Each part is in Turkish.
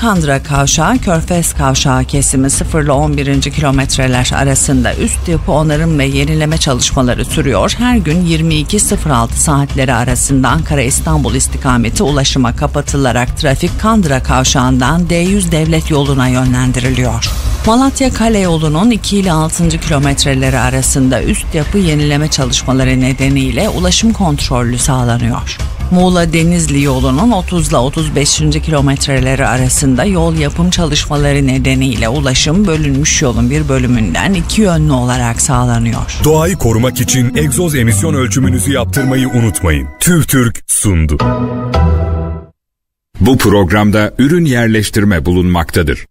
Kandıra Kavşağı Körfez Kavşağı kesimi 0 ile 11. kilometreler arasında üst yapı onarım ve yenileme çalışmaları sürüyor. Her gün 22.06 saatleri arasında Ankara İstanbul istikameti ulaşıma kapatılarak trafik Kandıra Kavşağı'ndan D100 devlet yoluna yönlendiriliyor. Malatya Kale yolunun 2 ile 6. kilometreleri arasında üst yapı yenileme çalışmaları nedeniyle ulaşım kontrollü sağlanıyor. Muğla Denizli yolunun 30 ile 35. kilometreleri arasında yol yapım çalışmaları nedeniyle ulaşım bölünmüş yolun bir bölümünden iki yönlü olarak sağlanıyor. Doğayı korumak için egzoz emisyon ölçümünüzü yaptırmayı unutmayın. TÜVTÜRK sundu. Bu programda ürün yerleştirme bulunmaktadır.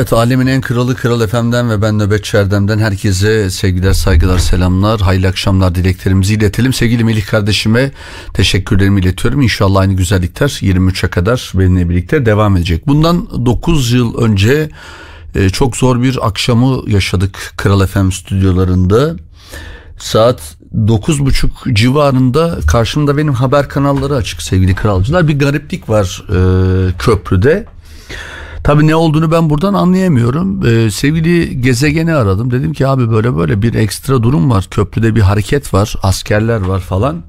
Evet alemin en kralı Kral Efem'den ve ben Nöbetçi Erdem'den herkese sevgiler saygılar selamlar hayırlı akşamlar dileklerimizi iletelim. Sevgili Melih kardeşime teşekkürlerimi iletiyorum. İnşallah aynı güzellikler 23'e kadar benimle birlikte devam edecek. Bundan 9 yıl önce e, çok zor bir akşamı yaşadık Kral Efem stüdyolarında. Saat 9.30 civarında karşımda benim haber kanalları açık sevgili kralcılar. Bir gariplik var e, köprüde. Tabii ne olduğunu ben buradan anlayamıyorum. Ee, sevgili gezegeni aradım. Dedim ki abi böyle böyle bir ekstra durum var. Köprüde bir hareket var. Askerler var falan.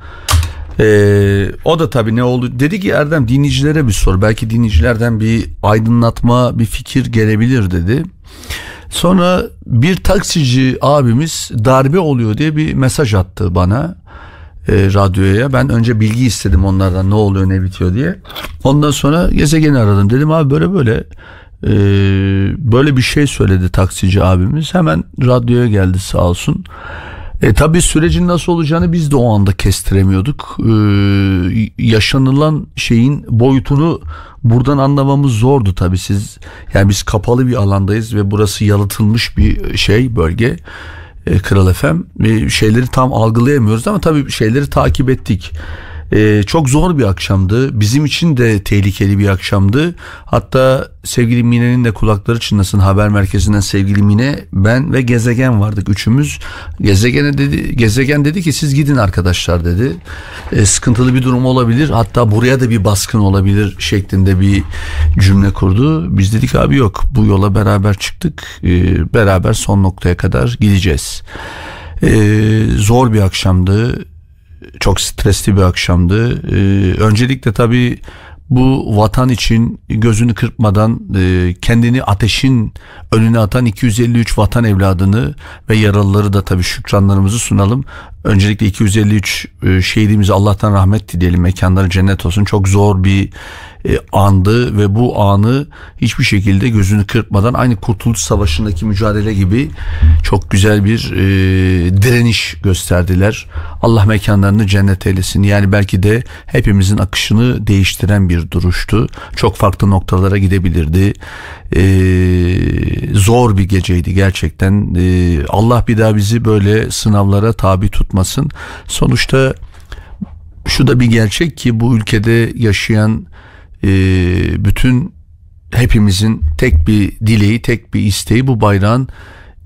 Ee, o da tabii ne oldu? Dedi ki Erdem dinleyicilere bir sor. Belki dinleyicilerden bir aydınlatma, bir fikir gelebilir dedi. Sonra bir taksici abimiz darbe oluyor diye bir mesaj attı bana e, radyoya. Ben önce bilgi istedim onlardan ne oluyor ne bitiyor diye. Ondan sonra gezegeni aradım. Dedim abi böyle böyle e, böyle bir şey söyledi taksici abimiz. Hemen radyoya geldi sağ olsun. E tabi sürecin nasıl olacağını biz de o anda kestiremiyorduk. E, yaşanılan şeyin boyutunu buradan anlamamız zordu tabi siz. Yani biz kapalı bir alandayız ve burası yalıtılmış bir şey bölge e, Kral FM. E, şeyleri tam algılayamıyoruz ama tabii şeyleri takip ettik. Ee, çok zor bir akşamdı. Bizim için de tehlikeli bir akşamdı. Hatta sevgili Mine'nin de kulakları çınlasın haber merkezinden sevgili Mine, ben ve Gezegen vardık üçümüz. Gezegene dedi, Gezegen dedi ki siz gidin arkadaşlar dedi. Ee, sıkıntılı bir durum olabilir. Hatta buraya da bir baskın olabilir şeklinde bir cümle kurdu. Biz dedik abi yok bu yola beraber çıktık. Ee, beraber son noktaya kadar gideceğiz. Ee, zor bir akşamdı çok stresli bir akşamdı. Ee, öncelikle tabii bu vatan için gözünü kırpmadan e, kendini ateşin önüne atan 253 vatan evladını ve yaralıları da tabii şükranlarımızı sunalım. Öncelikle 253 e, şehidimize Allah'tan rahmet dileyelim. Mekanları cennet olsun. Çok zor bir e, andı ve bu anı hiçbir şekilde gözünü kırpmadan aynı Kurtuluş Savaşı'ndaki mücadele gibi çok güzel bir e, direniş gösterdiler. Allah mekanlarını cennet eylesin. Yani belki de hepimizin akışını değiştiren bir duruştu. Çok farklı noktalara gidebilirdi. E, zor bir geceydi gerçekten. E, Allah bir daha bizi böyle sınavlara tabi tutmasın. Sonuçta şu da bir gerçek ki bu ülkede yaşayan e, bütün hepimizin tek bir dileği, tek bir isteği bu bayrağın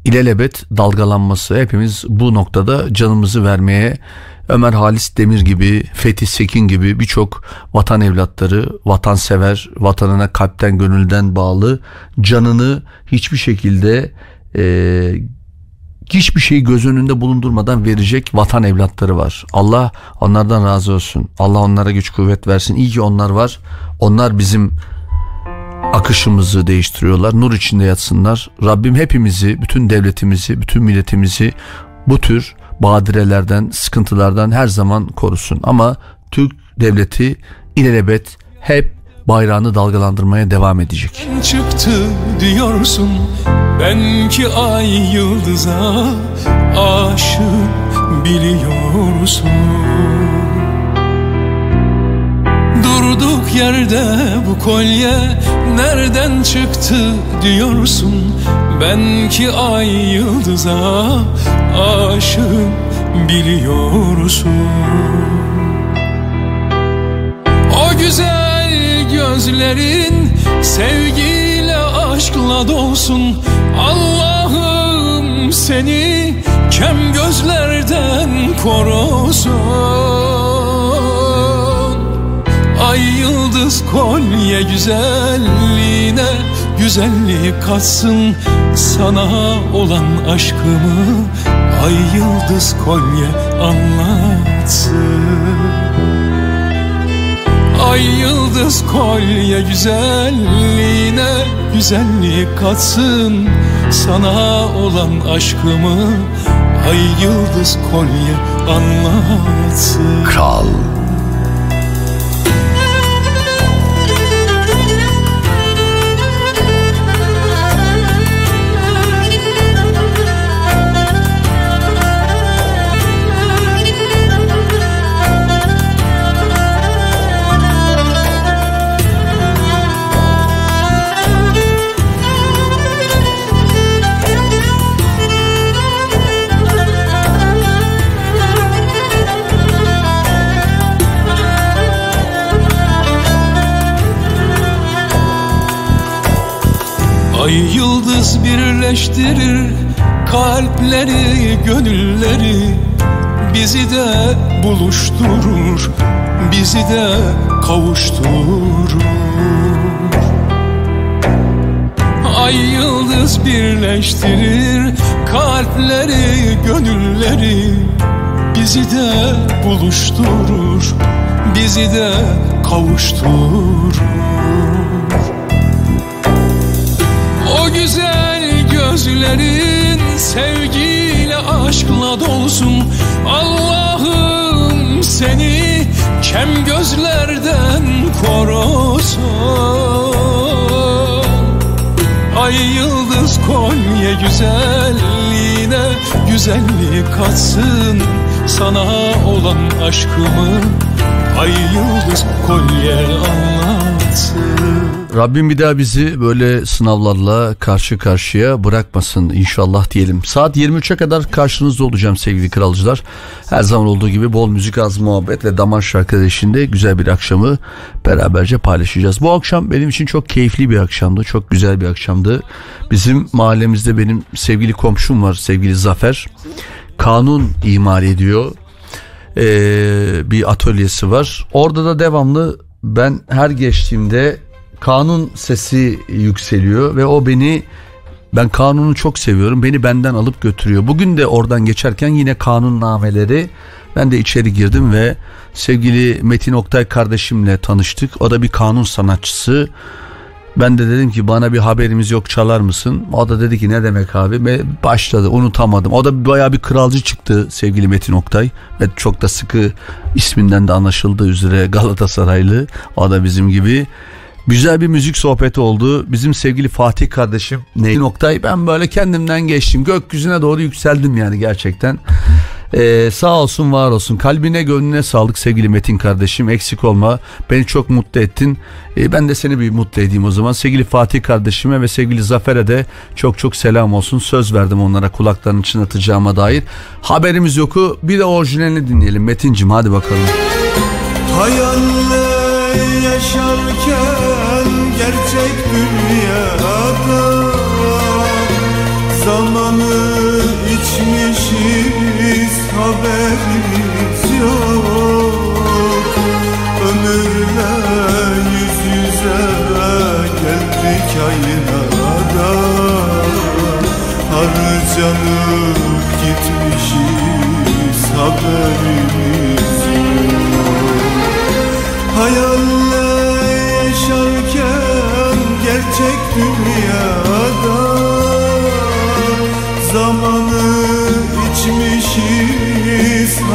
ilelebet dalgalanması. Hepimiz bu noktada canımızı vermeye Ömer Halis Demir gibi, Fethi Sekin gibi birçok vatan evlatları, vatansever, vatanına kalpten gönülden bağlı, canını hiçbir şekilde e, hiçbir şeyi göz önünde bulundurmadan verecek vatan evlatları var. Allah onlardan razı olsun. Allah onlara güç kuvvet versin. İyi ki onlar var. Onlar bizim akışımızı değiştiriyorlar. Nur içinde yatsınlar. Rabbim hepimizi, bütün devletimizi, bütün milletimizi bu tür badirelerden, sıkıntılardan her zaman korusun. Ama Türk devleti ilelebet hep bayrağını dalgalandırmaya devam edecek. Çıktı diyorsun ben ki ay yıldıza aşık biliyorsun. Durduk yerde bu kolye nereden çıktı diyorsun. Ben ki ay yıldıza aşık biliyorsun. O güzel gözlerin sevgiyle aşkla dolsun. Allah'ım seni kem gözlerden korusun. Ay yıldız kolye güzelliğine güzellik katsın. Sana olan aşkımı ay yıldız kolye anlatsın Ay yıldız kolye güzelliğine güzellik katsın. Sana olan aşkımı ay yıldız kolye anlatsın. Kral Ay yıldız birleştirir kalpleri, gönülleri. Bizi de buluşturur, bizi de kavuşturur. Ay yıldız birleştirir kalpleri, gönülleri. Bizi de buluşturur, bizi de kavuşturur gözlerin sevgiyle aşkla dolsun. Allah'ım seni kem gözlerden korusun. Ay yıldız kolye güzelliğine güzellik katsın. Sana olan aşkımı ay yıldız kolye anlatsın Rabbim bir daha bizi böyle sınavlarla karşı karşıya bırakmasın inşallah diyelim. Saat 23'e kadar karşınızda olacağım sevgili kralcılar. Her zaman olduğu gibi bol müzik az muhabbet ve damar eşliğinde güzel bir akşamı beraberce paylaşacağız. Bu akşam benim için çok keyifli bir akşamdı. Çok güzel bir akşamdı. Bizim mahallemizde benim sevgili komşum var sevgili Zafer. Kanun imal ediyor. Ee, bir atölyesi var. Orada da devamlı ben her geçtiğimde kanun sesi yükseliyor ve o beni ben kanunu çok seviyorum. Beni benden alıp götürüyor. Bugün de oradan geçerken yine kanun nameleri ben de içeri girdim ve sevgili Metin Oktay kardeşimle tanıştık. O da bir kanun sanatçısı. Ben de dedim ki bana bir haberimiz yok çalar mısın? O da dedi ki ne demek abi? Ve başladı unutamadım. O da bayağı bir kralcı çıktı sevgili Metin Oktay. Ve çok da sıkı isminden de anlaşıldığı üzere Galatasaraylı. O da bizim gibi. Güzel bir müzik sohbeti oldu. Bizim sevgili Fatih kardeşim Neyin Oktay ben böyle kendimden geçtim. Gökyüzüne doğru yükseldim yani gerçekten. Ee, sağ olsun var olsun. Kalbine gönlüne sağlık sevgili Metin kardeşim. Eksik olma. Beni çok mutlu ettin. Ee, ben de seni bir mutlu edeyim o zaman. Sevgili Fatih kardeşime ve sevgili Zafer'e de çok çok selam olsun. Söz verdim onlara kulaklarının için atacağıma dair. Haberimiz yoku. Bir de orijinalini dinleyelim. Metincim hadi bakalım. Hayalle yaşarken gerçek dünyada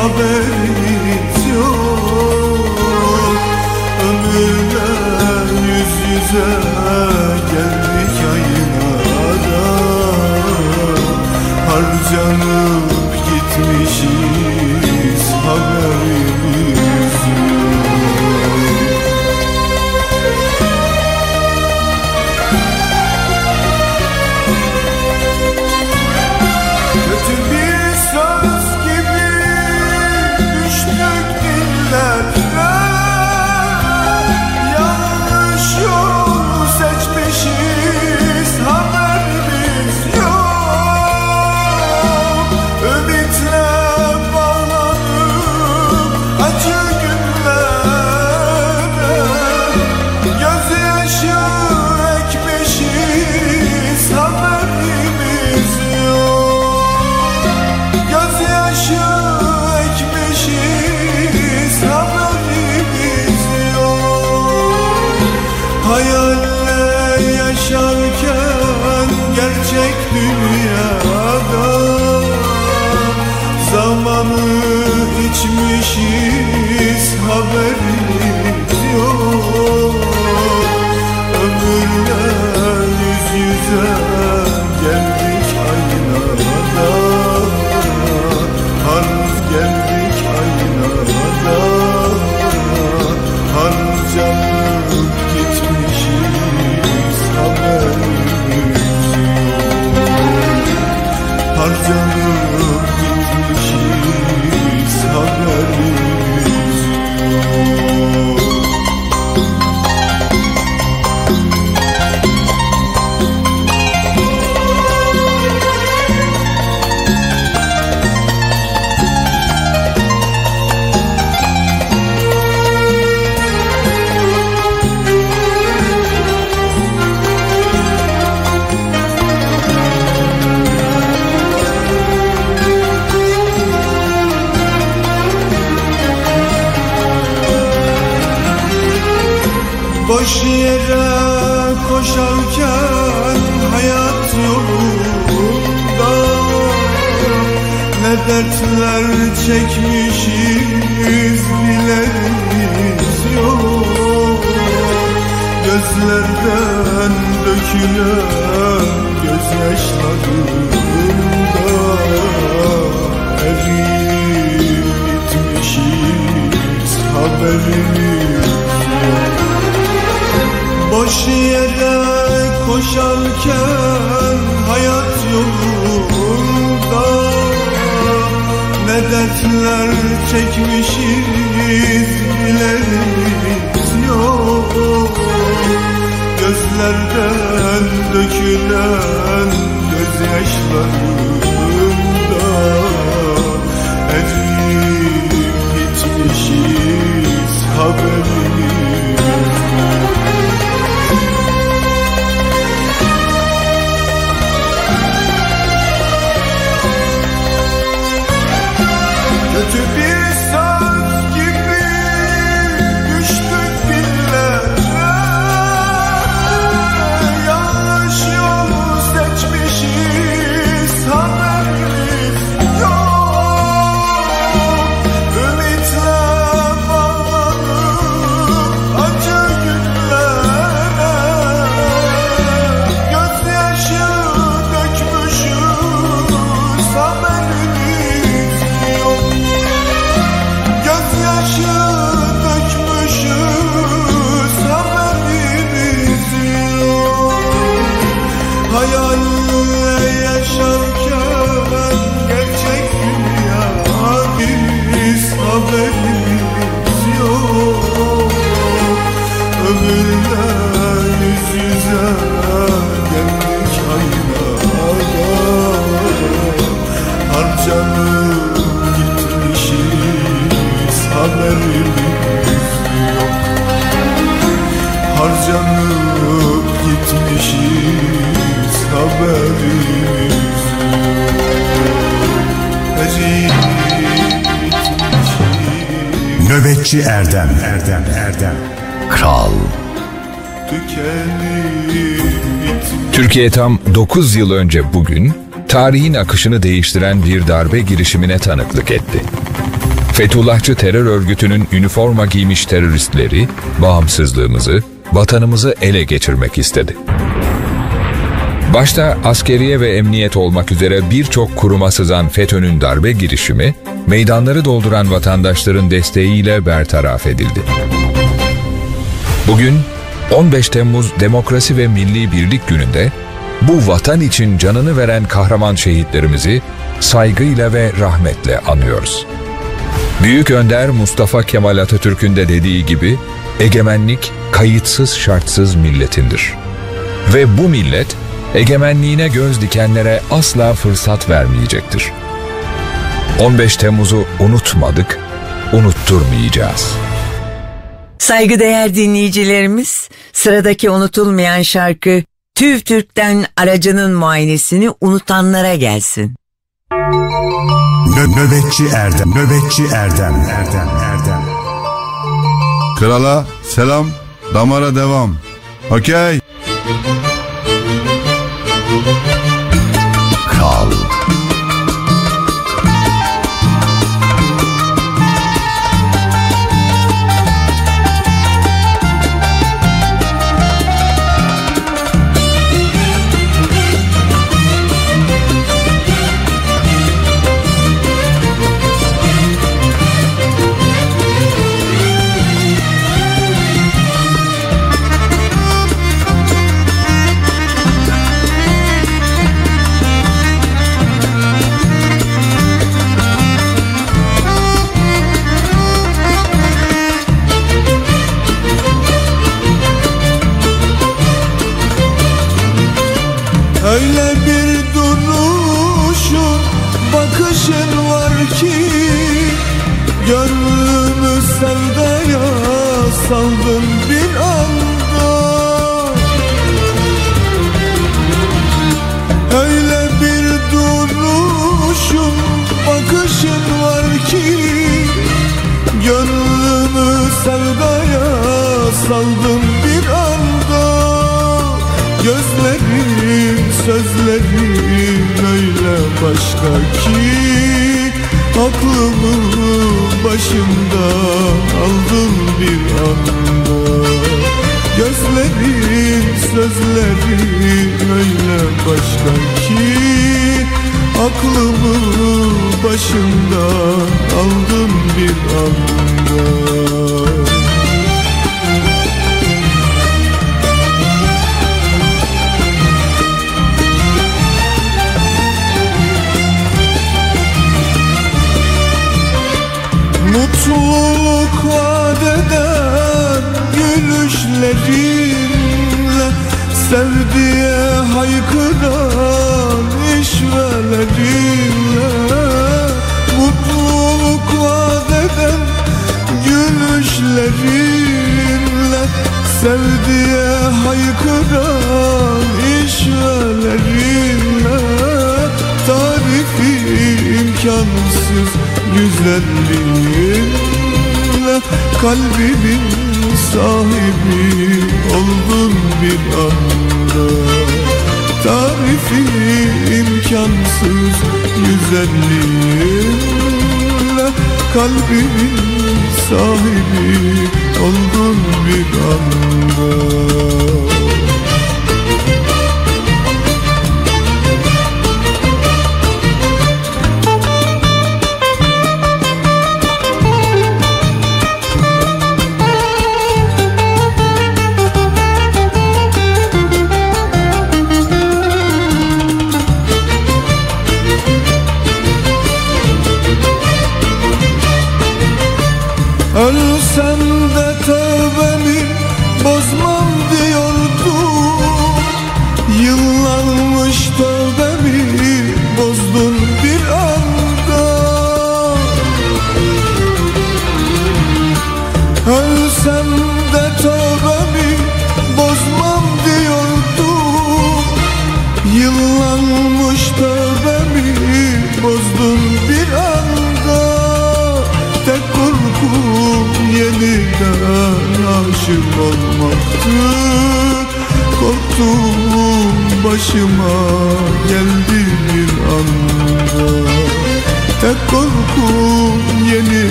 haberimiz yok. Ömürler yüz yüze geldik aynada Harcanıp gitmişiz Türkiye tam 9 yıl önce bugün tarihin akışını değiştiren bir darbe girişimine tanıklık etti. Fethullahçı terör örgütünün üniforma giymiş teröristleri bağımsızlığımızı, vatanımızı ele geçirmek istedi. Başta askeriye ve emniyet olmak üzere birçok kuruma sızan FETÖ'nün darbe girişimi, meydanları dolduran vatandaşların desteğiyle bertaraf edildi. Bugün 15 Temmuz Demokrasi ve Milli Birlik Günü'nde bu vatan için canını veren kahraman şehitlerimizi saygıyla ve rahmetle anıyoruz. Büyük Önder Mustafa Kemal Atatürk'ün de dediği gibi egemenlik kayıtsız şartsız milletindir. Ve bu millet egemenliğine göz dikenlere asla fırsat vermeyecektir. 15 Temmuz'u unutmadık, unutturmayacağız. Saygıdeğer dinleyicilerimiz, sıradaki unutulmayan şarkı TÜV TÜRK'ten aracının muayenesini unutanlara gelsin. Nö- nöbetçi Erdem, nöbetçi Erdem, Erdem, Erdem. Krala selam, damara devam. Okey. Başka ki Aklımı başımdan aldın bir anda. Gözlerin, sözlerin öyle başka ki Aklımı başımdan aldın bir anda vadeden gülüşlerinle Sevdiye haykıran işvelerinle Mutluluk vadeden gülüşlerinle Sevdiye haykıran işvelerinle Tarifi imkansız güzelliğinle Kalbimin sahibi oldun bir anda. Tarifi imkansız güzelliğinle Kalbimin sahibi oldun bir anda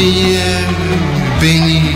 diye beni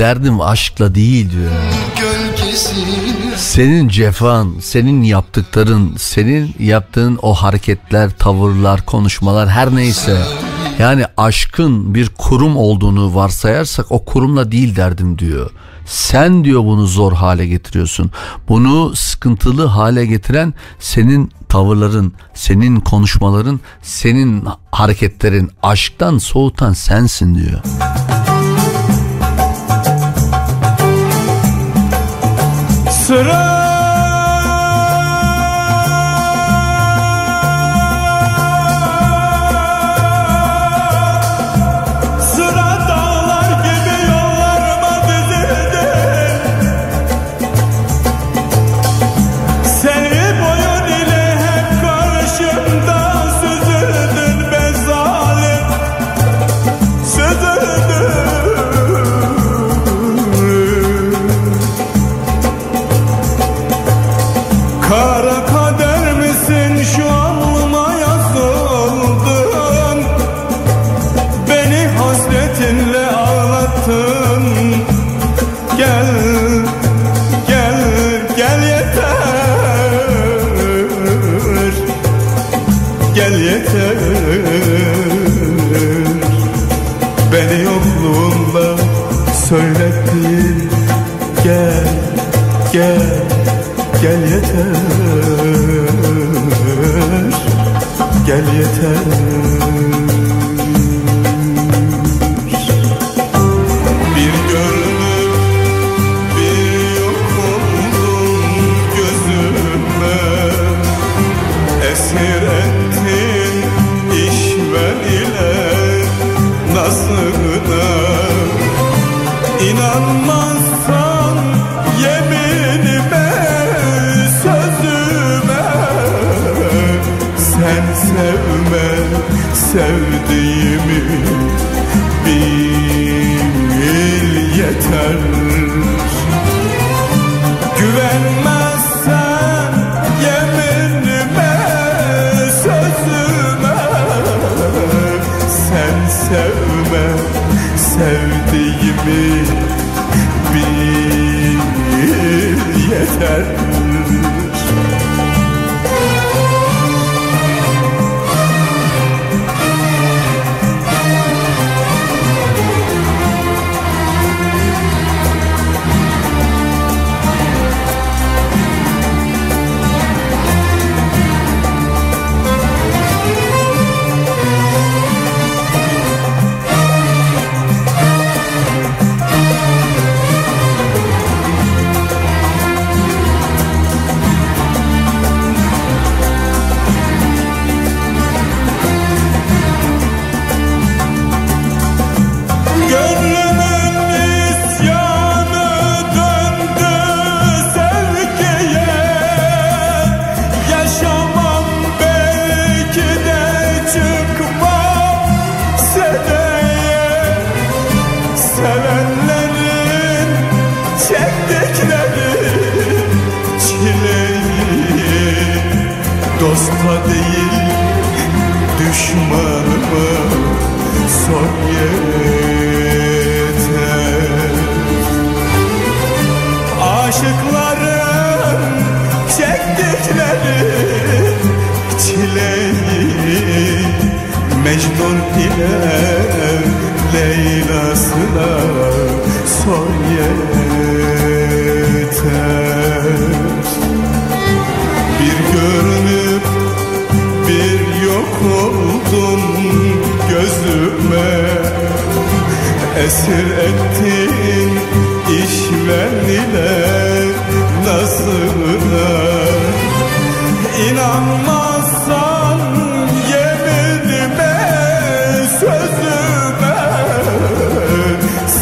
derdim aşkla değil diyor. Senin cefan, senin yaptıkların, senin yaptığın o hareketler, tavırlar, konuşmalar her neyse. Yani aşkın bir kurum olduğunu varsayarsak o kurumla değil derdim diyor. Sen diyor bunu zor hale getiriyorsun. Bunu sıkıntılı hale getiren senin tavırların, senin konuşmaların, senin hareketlerin aşktan soğutan sensin diyor. Sıra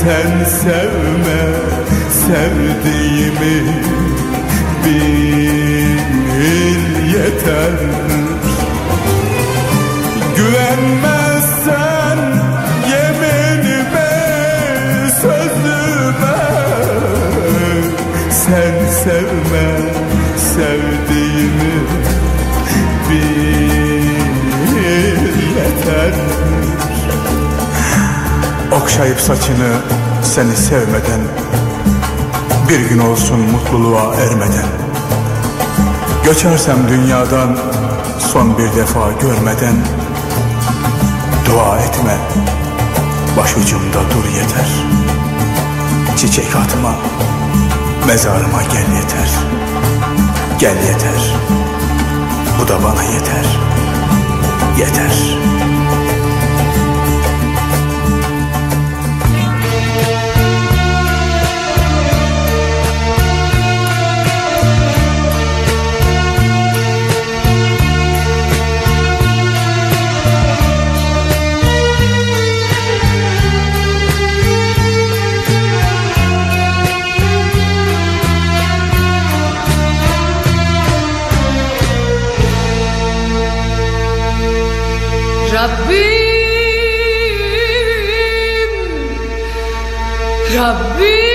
Sen sevme sevdiğimi Bil yeter. Güvenmezsen yeminime sözüme. Sen sevme sevdiğimi Bil yeter. Okşayıp saçını seni sevmeden Bir gün olsun mutluluğa ermeden. Göçersem dünyadan son bir defa görmeden Dua etme başucumda dur yeter. Çiçek atma mezarıma gel yeter. Gel yeter bu da bana yeter. Yeter. Rabbim Rabbim.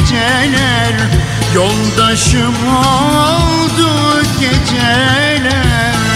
Geceler. Yoldaşım oldu geceler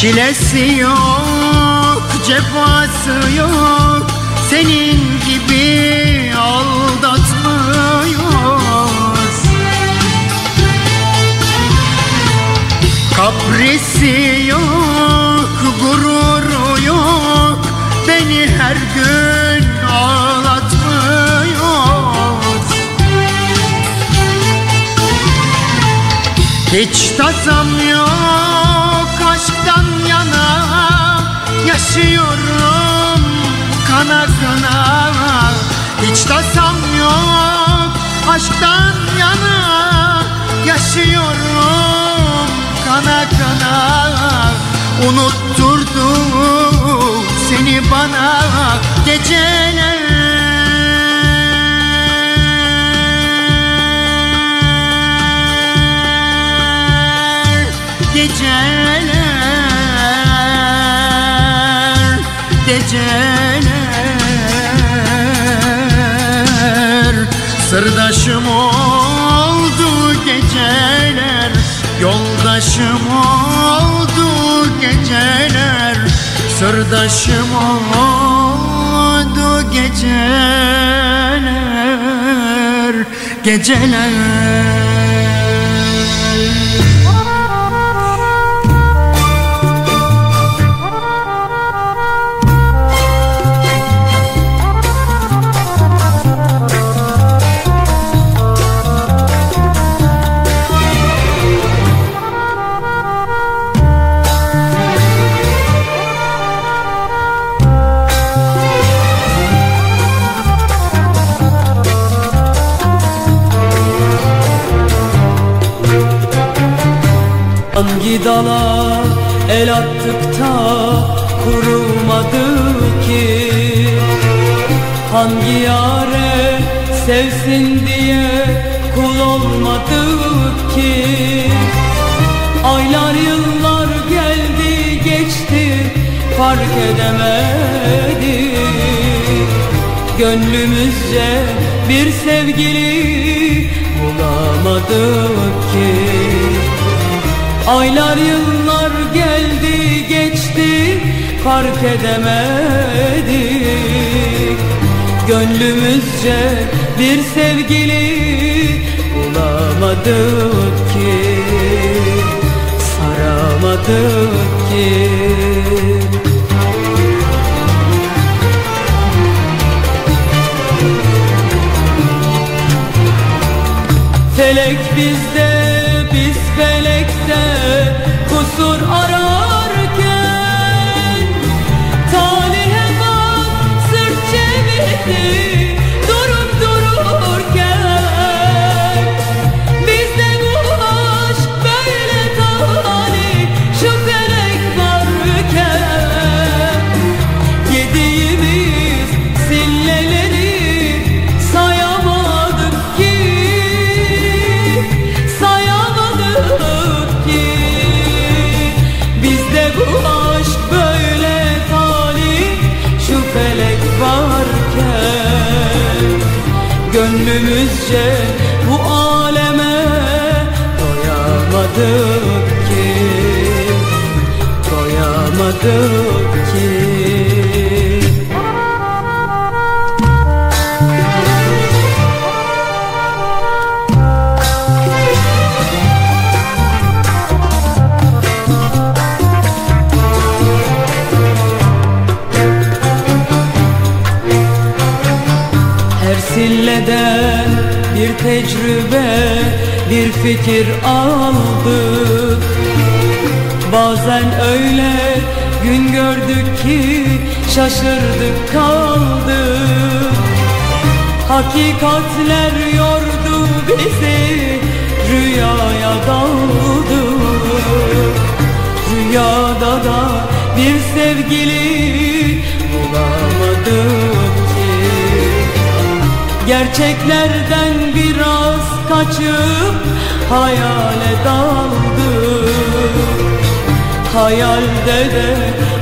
Çilesi yok, cefası yok. Senin gibi aldatmıyor Kaprisi yok, gururu yok. Beni her gün ağlatmıyor Hiç tasam yok Yaşıyorum kana kana. Hiç tasam yok aşktan yana Yaşıyorum kana kana. Unutturdu seni bana geceler. Geceler Geceler. Sırdaşım oldu geceler Yoldaşım oldu geceler. Sırdaşım oldu geceler Geceler Hangi dala el attık da kurumadı ki. Hangi yare sevsin diye kul olmadık ki? Aylar yıllar geldi geçti fark edemedik Gönlümüzce bir sevgili bulamadık ki Aylar yıllar geldi geçti fark edemedik. Gönlümüzce bir sevgili bulamadık ki Saramadık ki Hakikatler yordu bizi, rüyaya daldık Rüyada da bir sevgili bulamadık ki. Gerçeklerden biraz kaçıp hayale daldık Hayalde de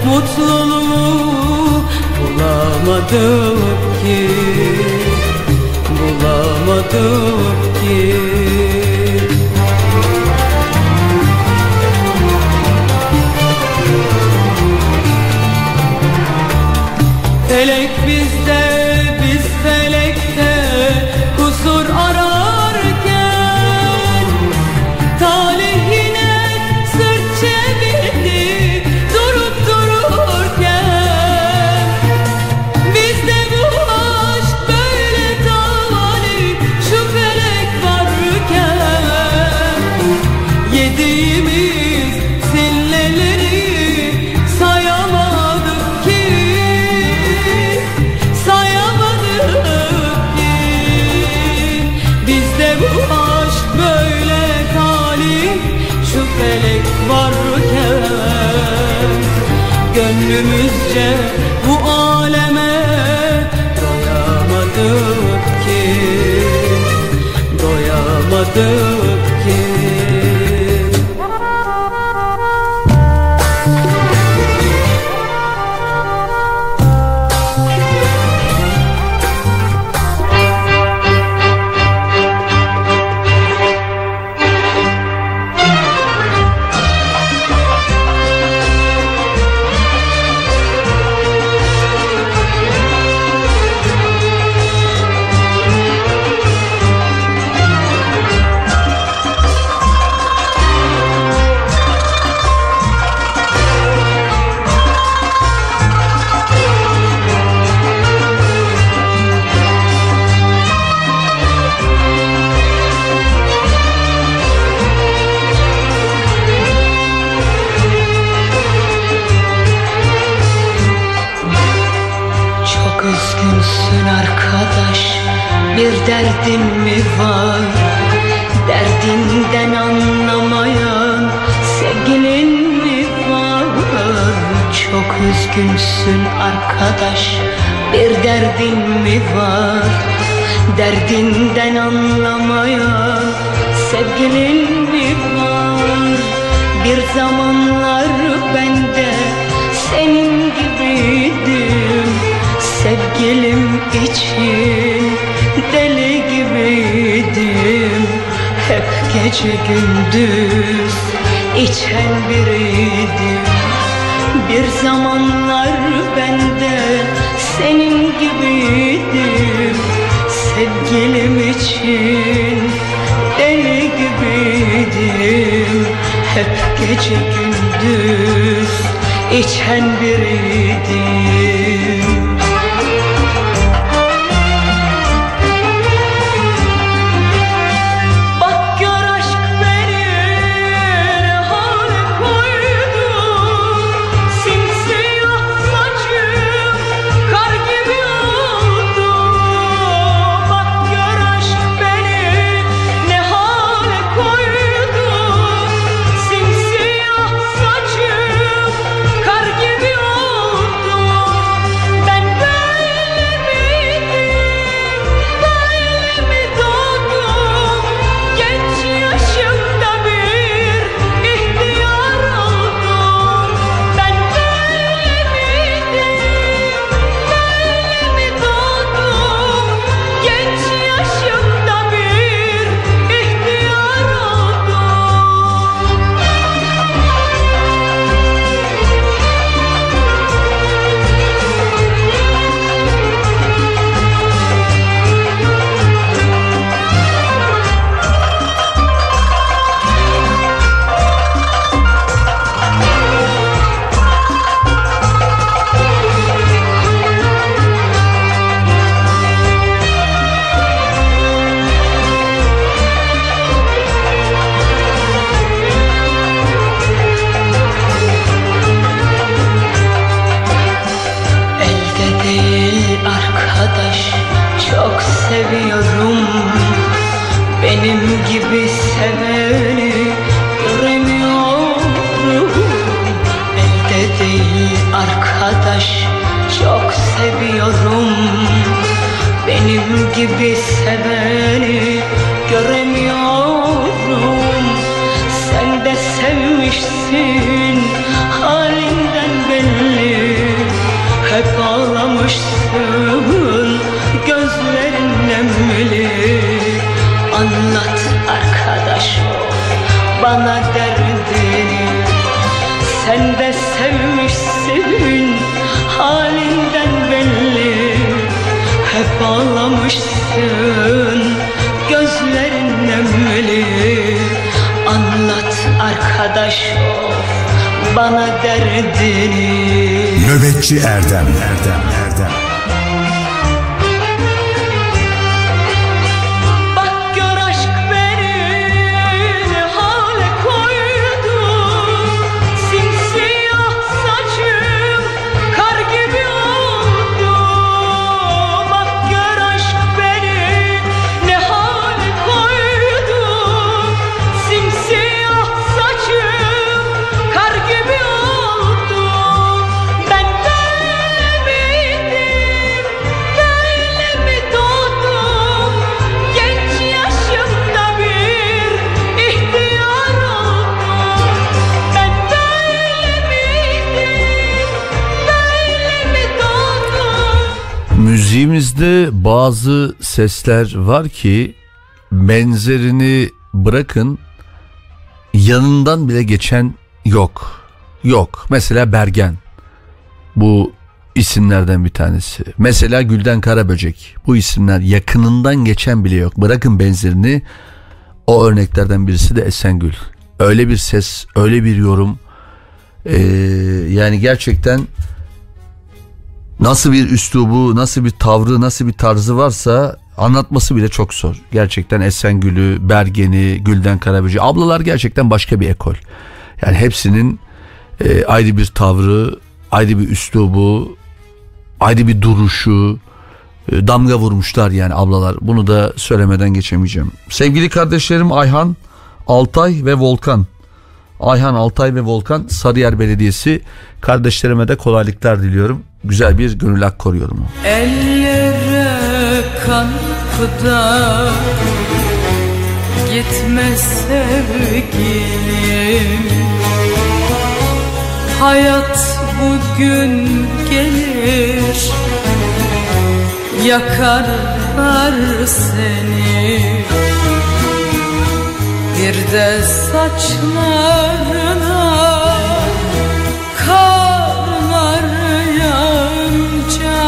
mutluluğu bulamadık ki Bulamadık ki Gönlümüzce bu aleme Doyamadık ki Doyamadık ki üzgünsün arkadaş. Bir derdin mi var? Derdinden anlamayan Sevgilin mi var? Çok üzgünsün arkadaş. Bir derdin mi var? Derdinden anlamayan Sevgilin mi var? Bir zamanlar bende senin gibiydim Sevgilim için deli gibiydim. Hep gece gündüz içen biriydim. Bir zamanlar bende senin gibiydim. Sevgilim için deli gibiydim. Hep gece gündüz içen biriydim bazı sesler var ki benzerini bırakın yanından bile geçen yok. Yok. Mesela Bergen. Bu isimlerden bir tanesi. Mesela Gülden Karaböcek. Bu isimler yakınından geçen bile yok. Bırakın benzerini. O örneklerden birisi de Esengül. Öyle bir ses, öyle bir yorum. Ee, yani gerçekten nasıl bir üslubu, nasıl bir tavrı, nasıl bir tarzı varsa anlatması bile çok zor. Gerçekten Esengül'ü, Bergen'i, Gülden Karaböcek. Ablalar gerçekten başka bir ekol. Yani hepsinin e, ayrı bir tavrı, ayrı bir üslubu, ayrı bir duruşu, e, damga vurmuşlar yani ablalar. Bunu da söylemeden geçemeyeceğim. Sevgili kardeşlerim Ayhan, Altay ve Volkan. Ayhan, Altay ve Volkan Sarıyer Belediyesi kardeşlerime de kolaylıklar diliyorum. Güzel bir gönül hak koruyorum. Ellere kan Gitme sevgilim Hayat bugün gelir Yakarlar seni Bir de saçlarına Karlar yağınca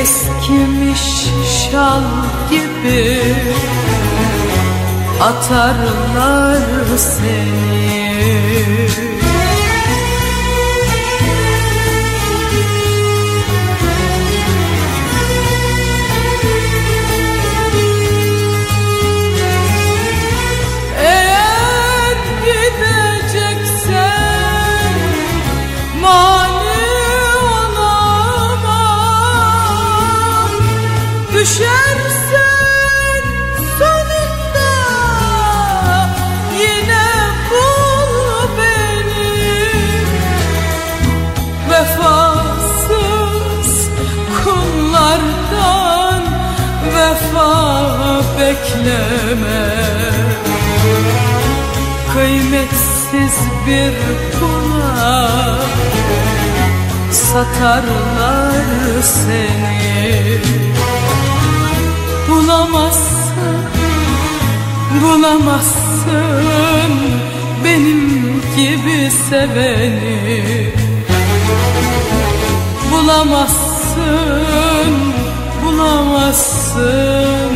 Eskimiş şal gibi Atarlar seni Düşersen sonunda yine bul beni. Vefasız kullardan vefa bekleme. Kıymetsiz bir kula satarlar seni Bulamazsın, bulamazsın. Benim gibi seveni Bulamazsın, bulamazsın.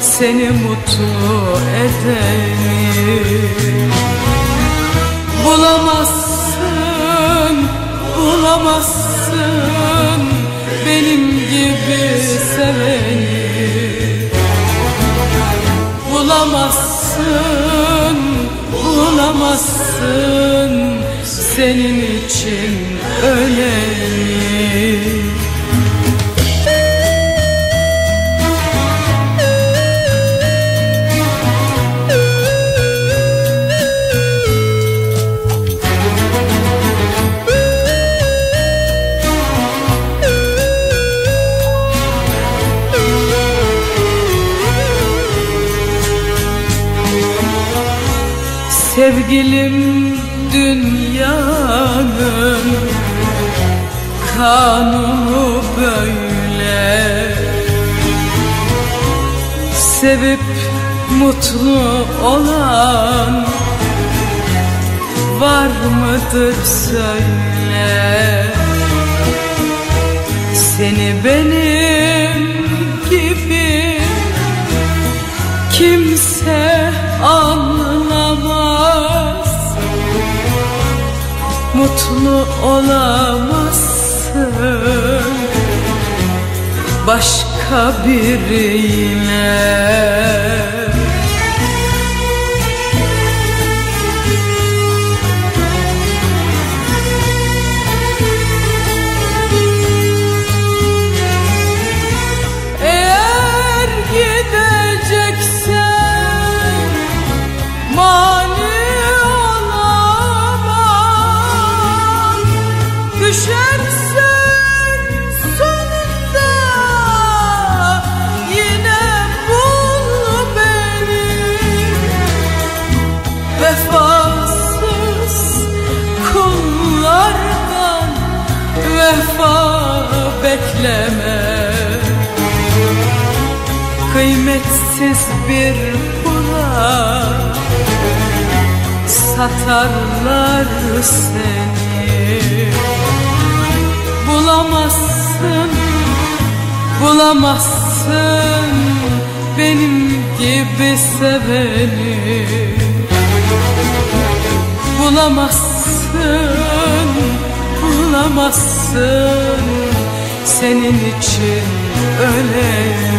Seni mutlu edeni Bulamazsın, bulamazsın. Benim gibi seveni Bulamazsın, bulamazsın. Senin için öleni Dilim dünyanın kanunu böyle. Sevip mutlu olan var mıdır söyle. Seni beni mutlu olamazsın. Başka biriyle satarlar seni. Bulamazsın, bulamazsın benim gibi seveni. Bulamazsın, bulamazsın senin için öleni.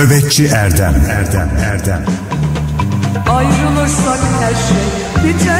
Nöbetçi Erdem. Erdem Erdem. Ayrılırsak her şey biter.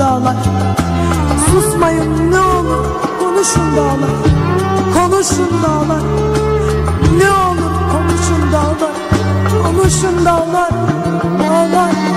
dağlar. Susmayın ne olur konuşun dağlar. Konuşun dağlar. Ne olur konuşun dağlar. Konuşun dağlar Dağlar.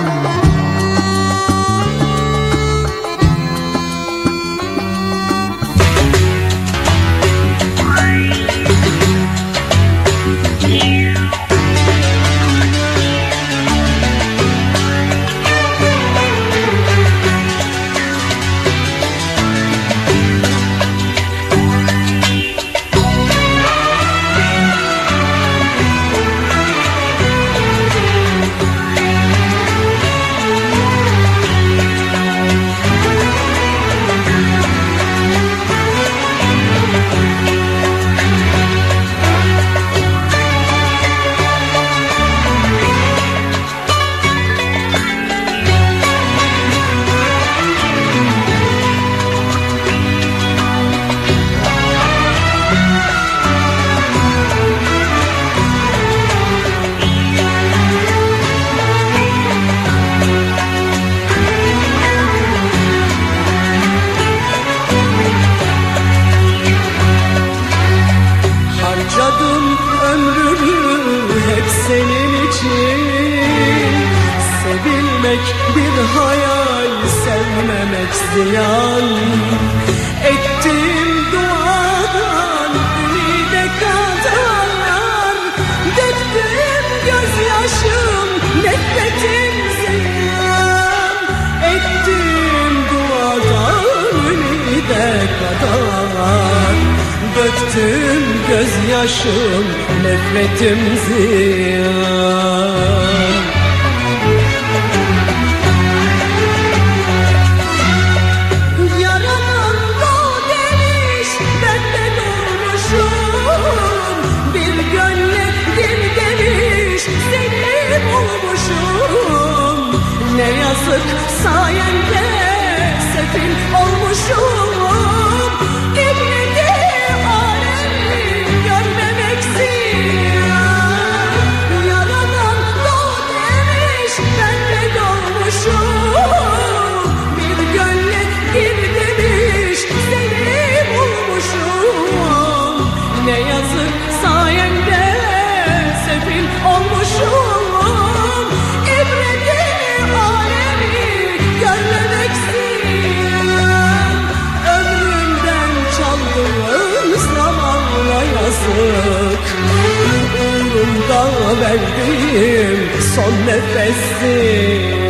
verdiğim son nefesim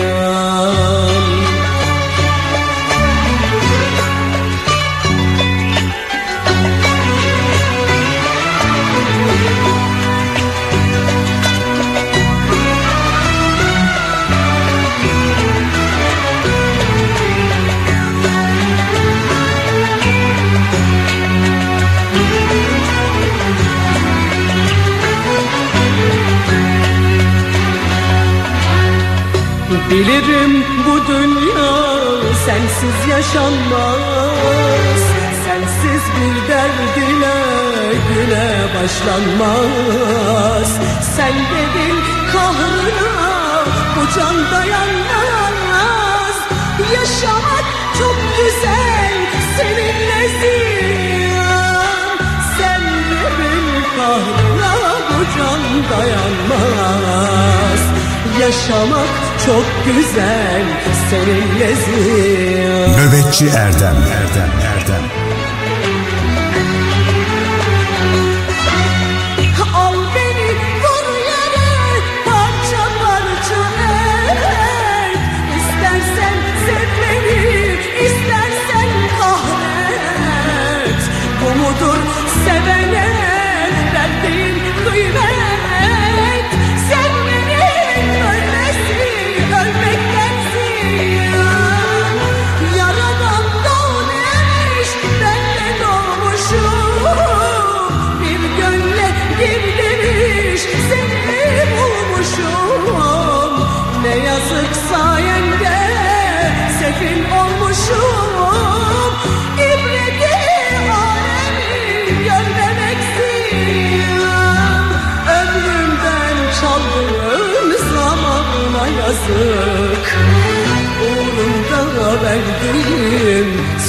Bilirim bu dünya sensiz yaşanmaz. Sensiz bir derd ile güne başlanmaz. Sen dedin kahrına bu can dayanmaz. Yaşamak çok güzel seninle ziyan. Sen dedin kahrına bu can dayanmaz. Yaşamak çok güzel seninle ziyan. Nöbetçi Erdem.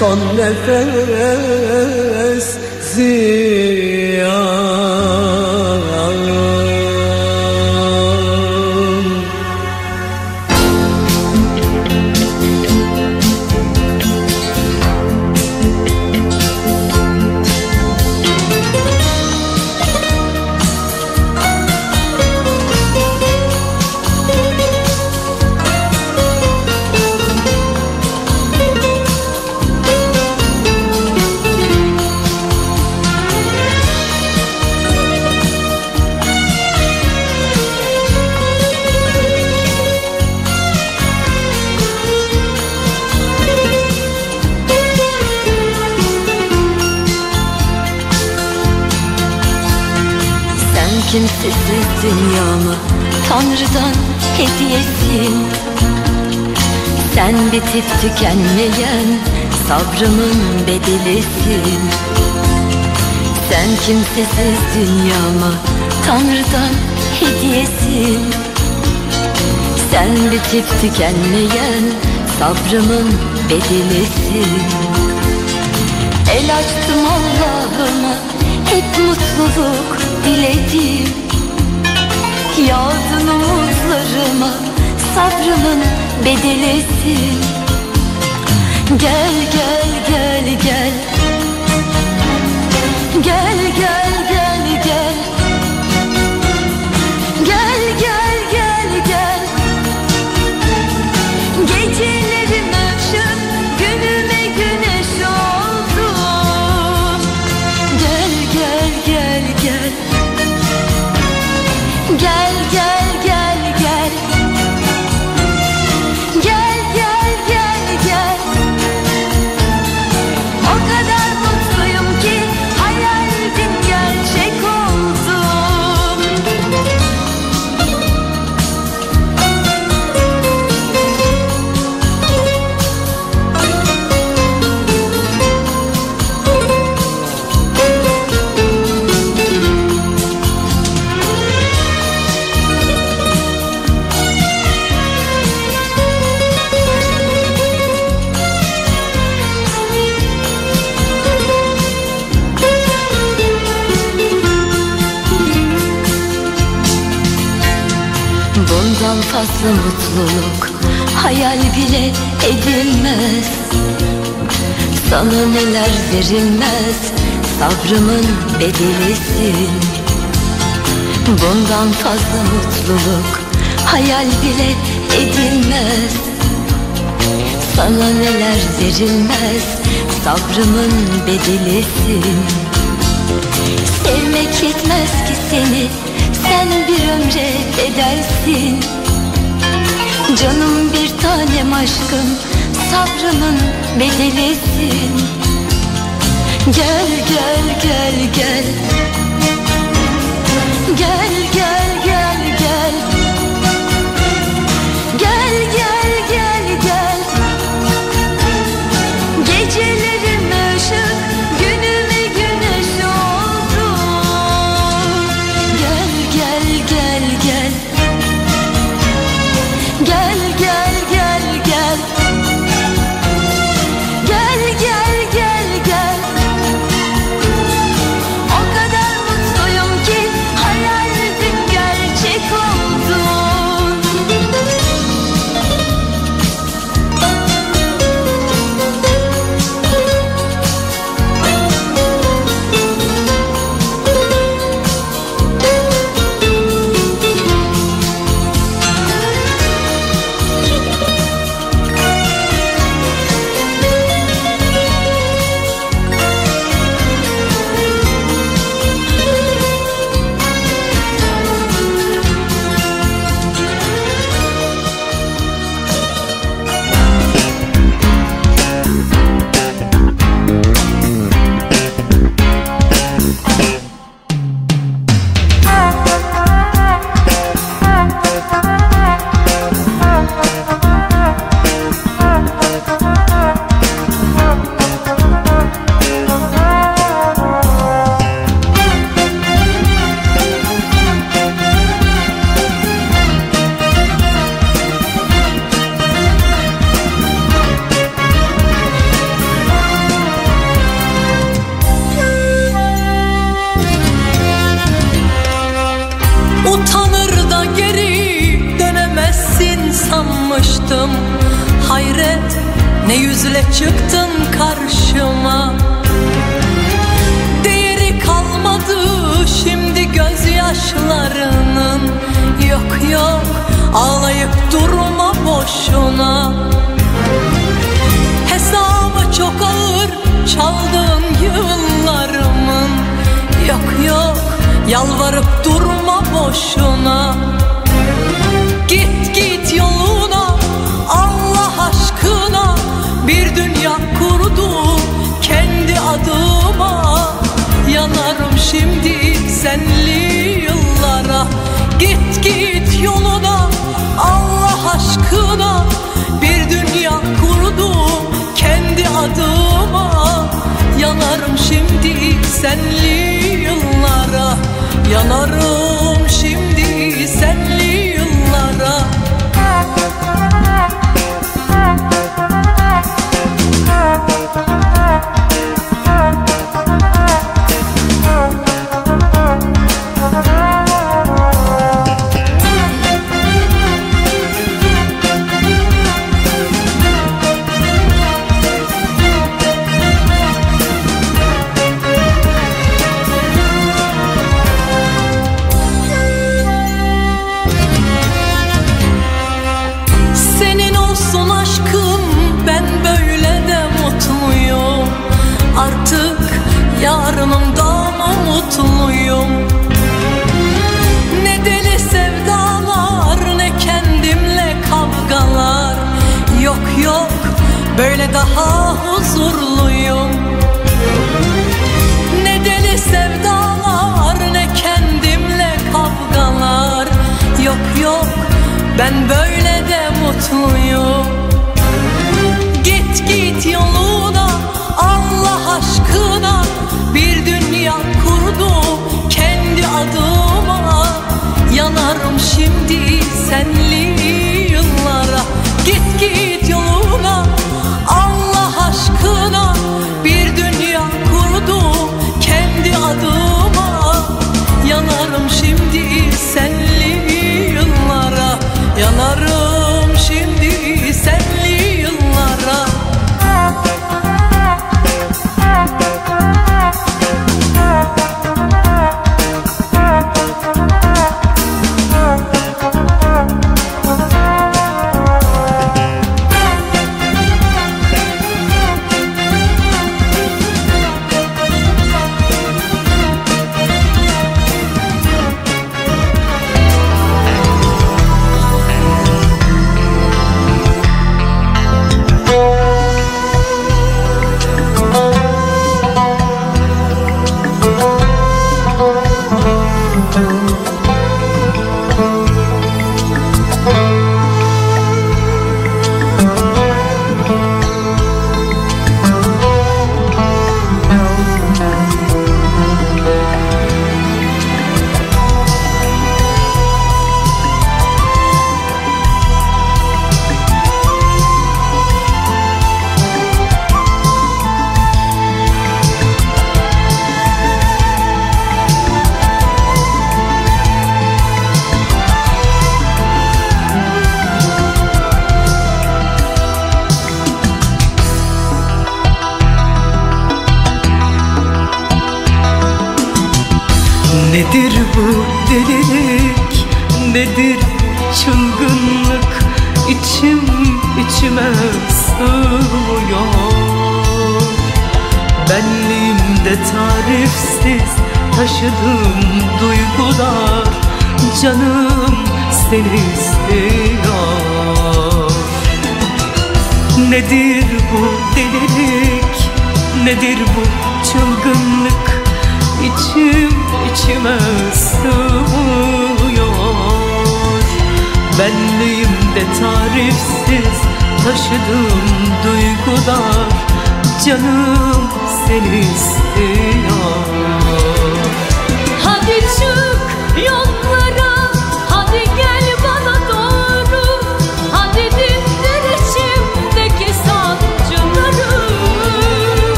Son nefes dünyamı Tanrı'dan hediyesin Sen bitip tükenmeyen Sabrımın bedelisin. Sen kimsesiz dünyama Tanrı'dan hediyesin. Sen bitip tükenmeyen Sabrımın bedelisin. El açtım Allah'ıma hep mutluluk diledim Yağdın umutlarıma sabrımın bedelisin Gel gel gel gel. Gel mutluluk hayal bile edilmez. Sana neler verilmez sabrımın bedelisin Bundan fazla mutluluk hayal bile edilmez. Sana neler verilmez sabrımın bedelisin Sevmek yetmez ki seni sen bir ömre edersin Canım bir tanem aşkım sabrımın bedelisin Gel gel gel gel. Gel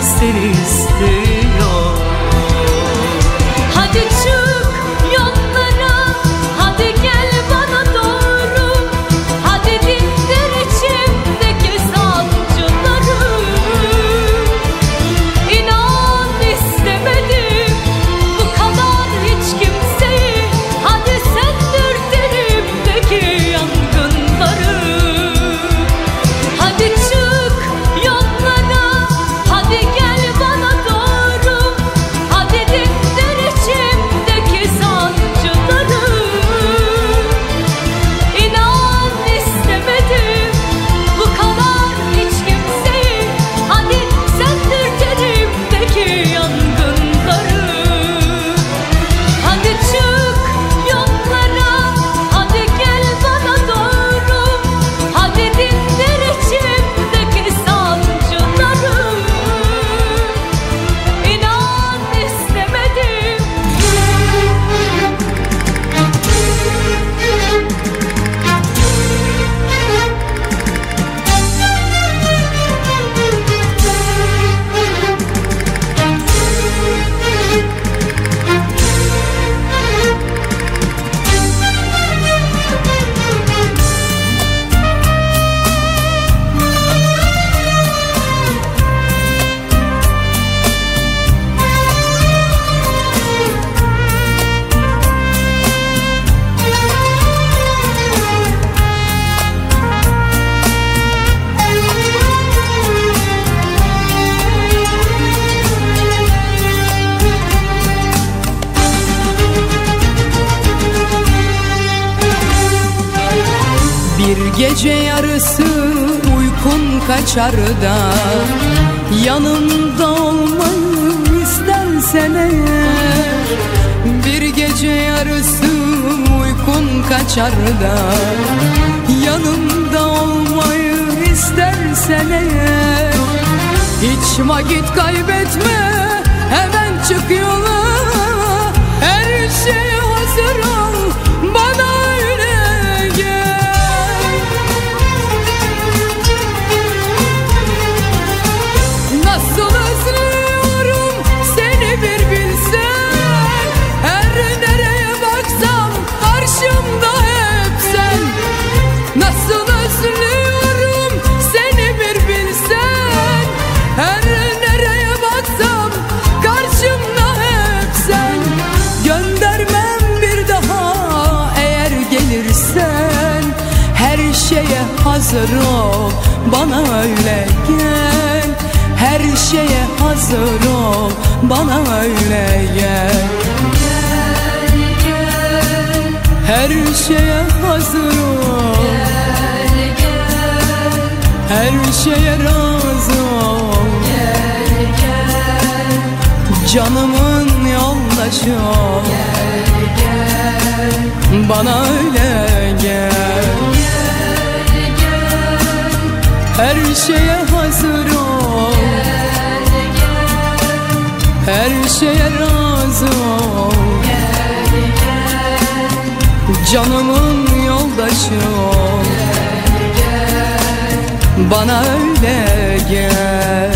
seni istiyor. Hadi çık uykun kaçar da Yanımda olmayı istersen eğer Bir gece yarısı uykun kaçar da Yanımda olmayı istersen eğer Hiç vakit kaybetme hazır ol bana öyle gel. Her şeye hazır ol bana öyle gel. Her şeye hazır ol. Her şeye razı ol. Canımın yoldaşı ol. Bana öyle gel Her şeye hazır ol. Her şeye razı ol. Canımın yoldaşı ol. Bana öyle gel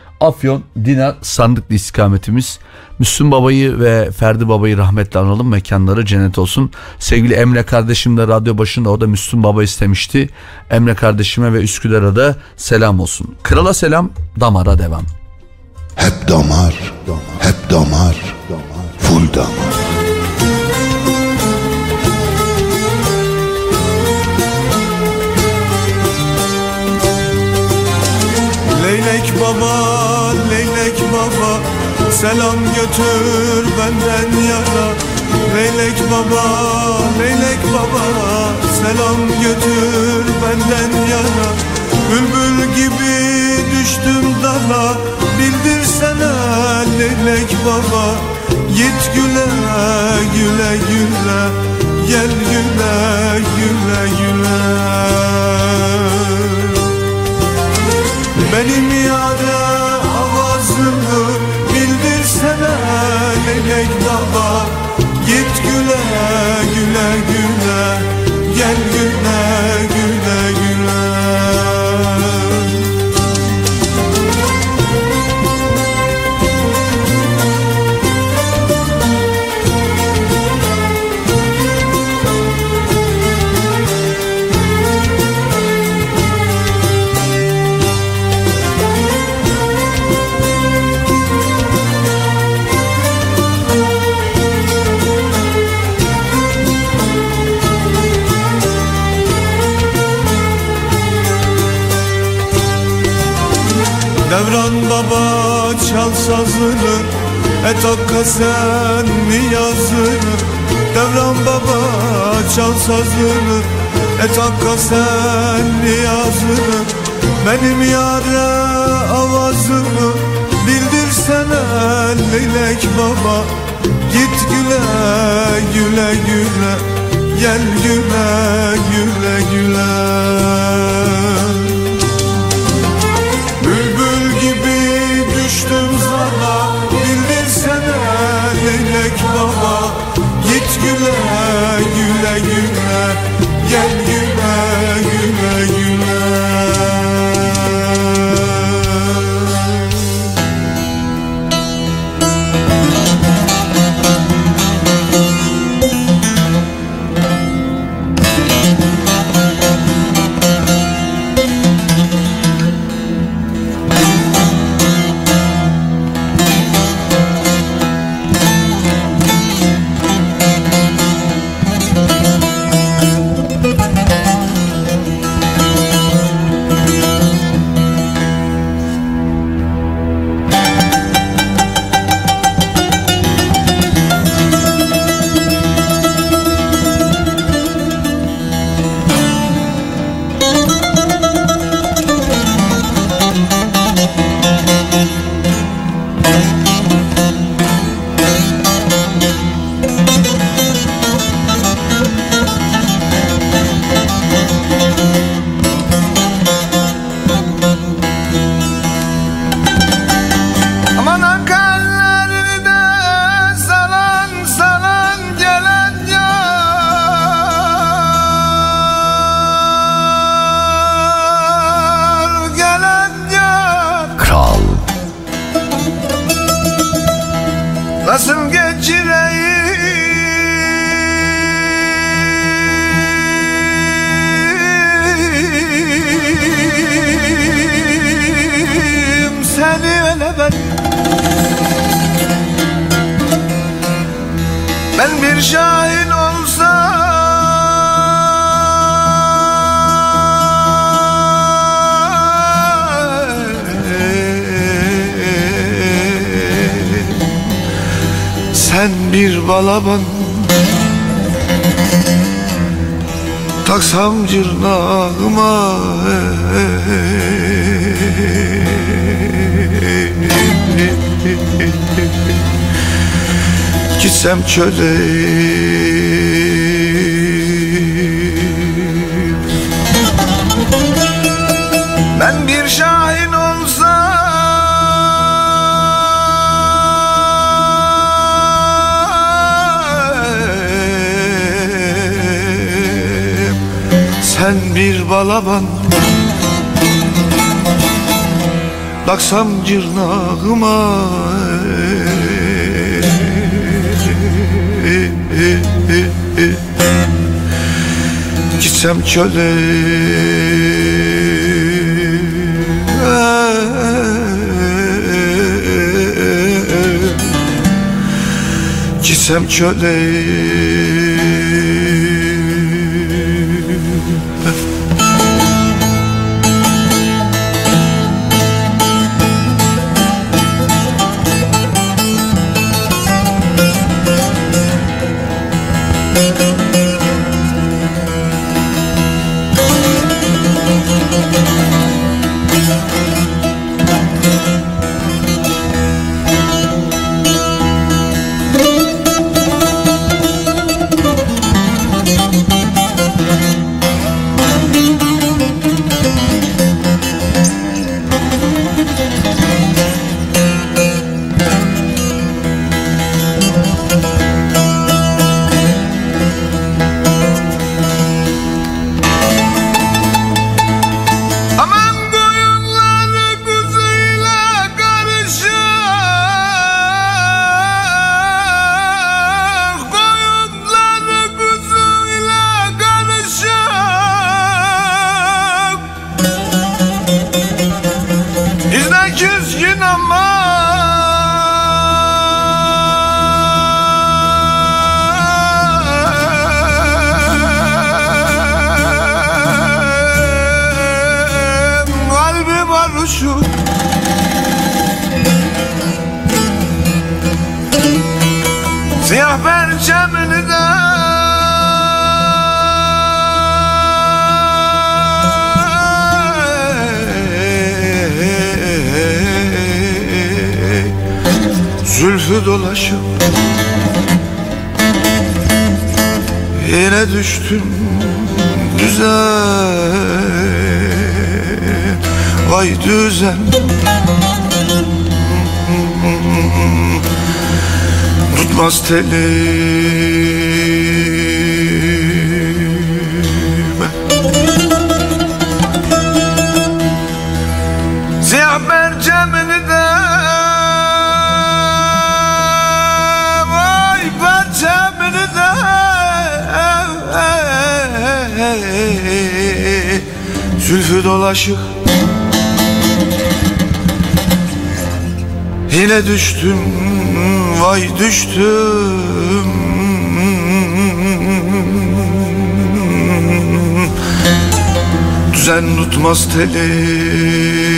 Afyon, Dina, Sandıklı istikametimiz. Müslüm Baba'yı ve Ferdi Baba'yı rahmetle analım. Mekanları cennet olsun. Sevgili Emre kardeşim de radyo başında o da Müslüm Baba istemişti. Emre kardeşime ve Üsküdar'a da selam olsun. Krala selam, damara devam. Hep damar, hep damar, full damar. Selam götür benden yana. Leylek baba, leylek baba. Selam götür benden yana. Bülbül gibi düştüm dala Bildirsene leylek baba. Git güle güle güle. Gel güle güle güle. Benim yâre avazımı Git güle sen niyazını Devran baba çal sazını Et hakka sen niyazını Benim yâre avazımı Bildirsene leylek baba Git güle güle güle Gel güle güle güle baba. Git güle güle güle Gel Çöle Ben bir şahin olsam Sen bir balaban Taksam cırnağıma Gitsem çöle Gitsem çöle Yine düştüm düzen Vay düzen. Tutmaz telime Zülfü dolaşık. Yine düştüm vay düştüm. Düzen tutmaz telim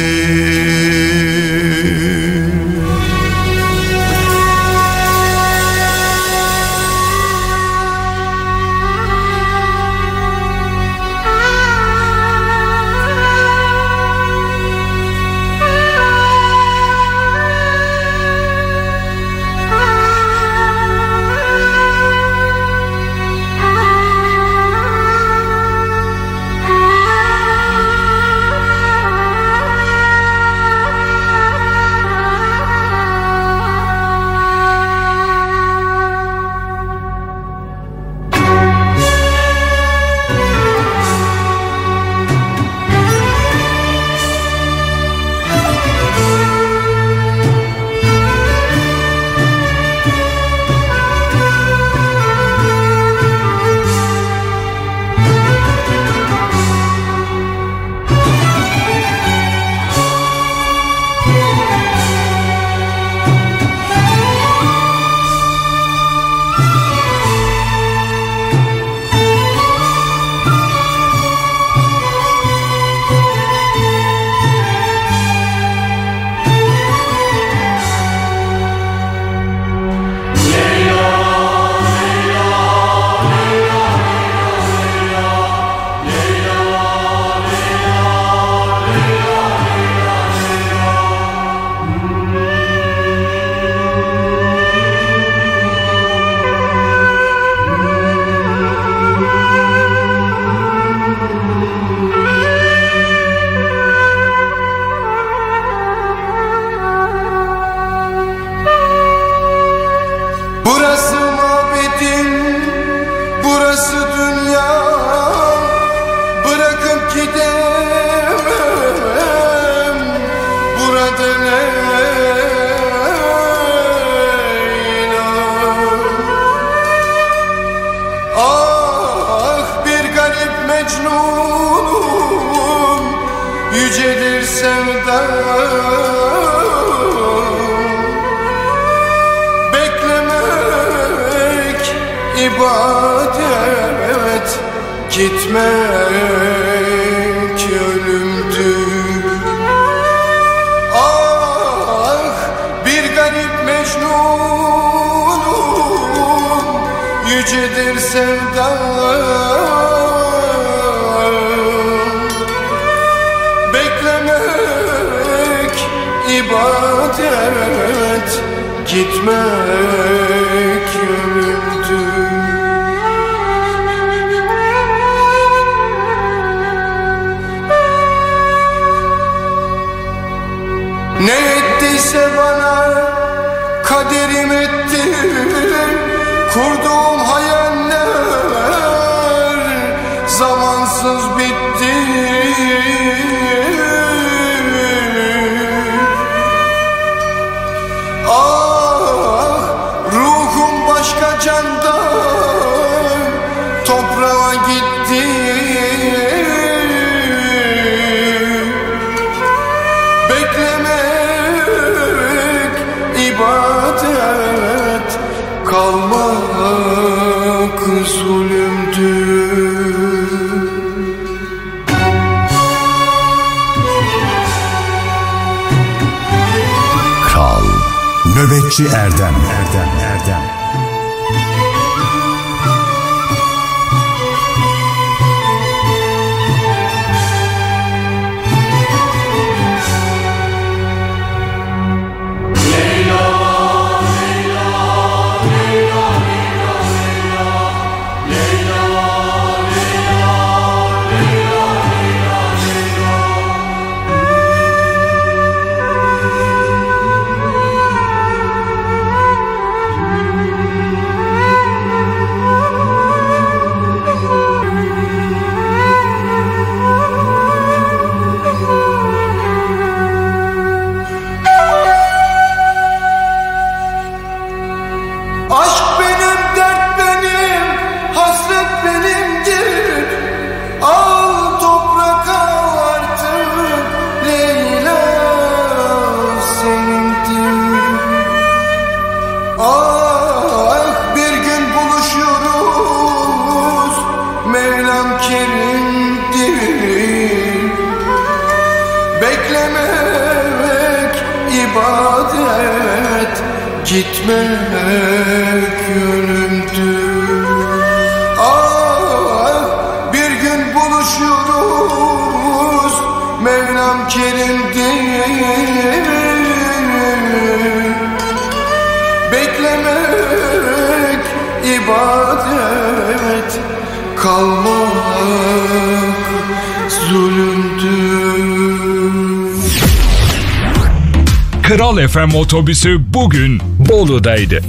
FM otobüsü bugün Bolu'daydı.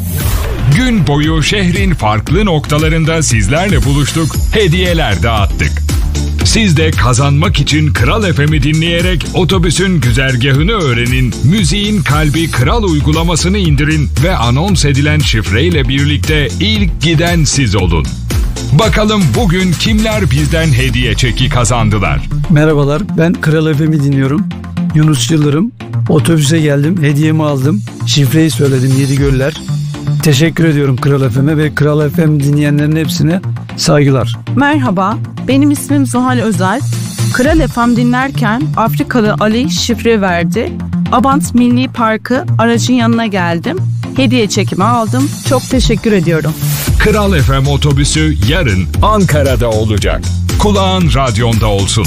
Gün boyu şehrin farklı noktalarında sizlerle buluştuk, hediyeler dağıttık. Siz de kazanmak için Kral FM'i dinleyerek otobüsün güzergahını öğrenin, müziğin kalbi Kral uygulamasını indirin ve anons edilen şifreyle birlikte ilk giden siz olun. Bakalım bugün kimler bizden hediye çeki kazandılar? Merhabalar ben Kral FM'i dinliyorum. Yunus Yıldırım. Otobüse geldim hediyemi aldım. Şifreyi söyledim Yedi Göller. Teşekkür ediyorum Kral FM'e ve Kral FM dinleyenlerin hepsine saygılar. Merhaba, benim ismim Zuhal Özel. Kral FM dinlerken Afrikalı Ali şifre verdi. Abant Milli Parkı aracın yanına geldim. Hediye çekimi aldım. Çok teşekkür ediyorum. Kral FM otobüsü yarın Ankara'da olacak. Kulağın radyonda olsun.